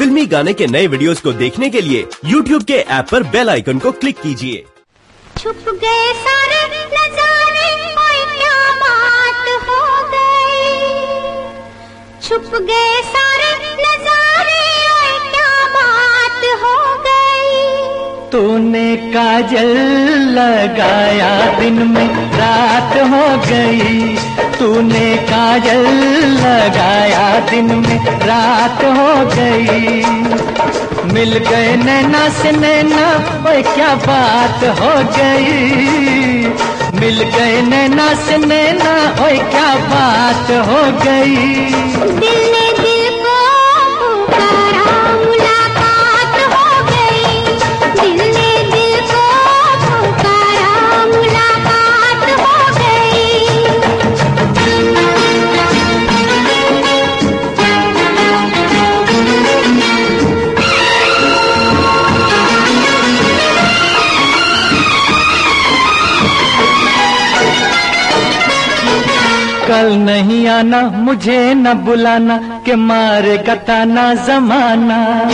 फिल्मी गाने के नए वीडियोस को देखने के लिए YouTube के ऐप पर बेल आइकन को क्लिक कीजिए। छुप गए सारे नजारे तूने काजल लगाया। दिन में रात हो गई। तूने काजल लगाया। दिन में रात हो गई। मिल गए नैना से नैना, ओए क्या बात हो गई। मिल गए नैना से नैना, ओए क्या बात हो गई। दिल कल नहीं आना, मुझे न बुलाना, के मारे गताना जमाना।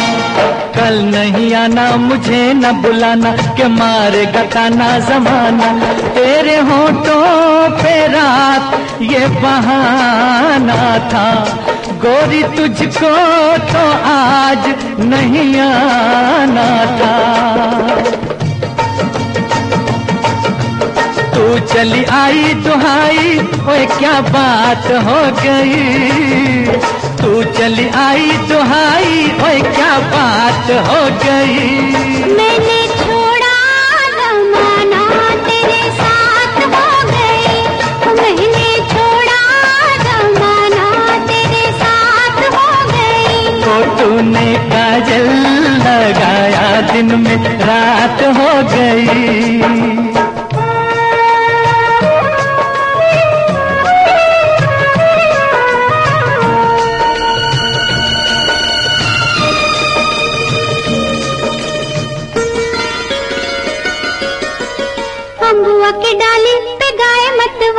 कल नहीं आना, मुझे न बुलाना, के मारे गताना जमाना। तेरे होठों पे रात, ये बहाना था। गोरी तुझको तो आज नहीं आना था। तू चली आई दुहाई ओए क्या बात हो गई? तू चली आई दुहाई ओए क्या बात हो गई? मैंने छोड़ा जमाना तेरे साथ हो गई। मैंने छोड़ा जमाना तेरे साथ हो गई। तो तूने काजल लगाया दिन में रात हो गई।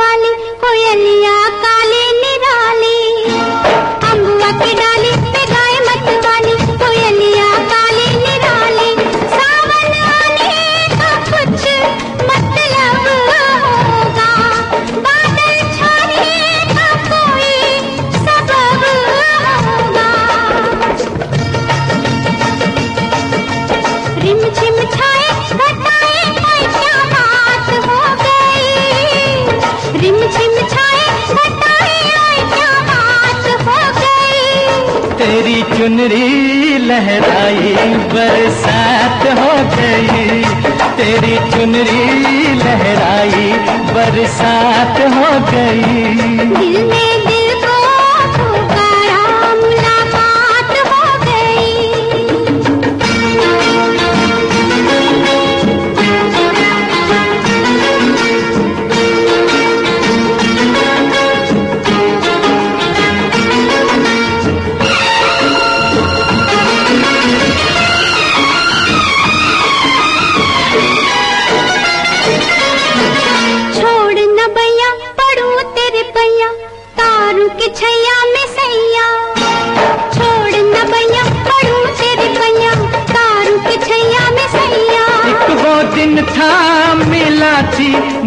वाली कोयलिया तेरी चुनरी लहराई बरसात हो गई। तेरी चुनरी लहराई बरसात हो गई। दिल ने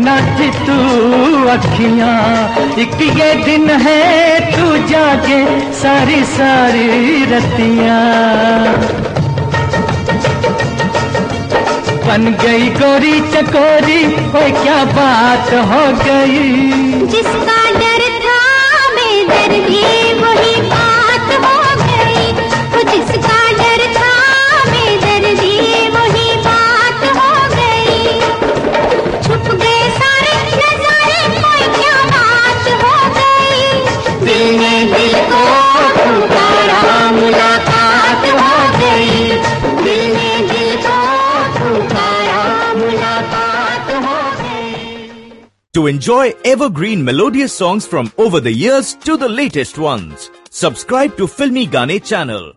थी न तू अखियाँ, एक ये दिन है तू जागे सारी सारी रतियाँ। बन गई गोरी चकोरी, ओए क्या बात हो गई? जिसका To enjoy evergreen melodious songs from over the years to the latest ones, subscribe to Filmy Gane channel.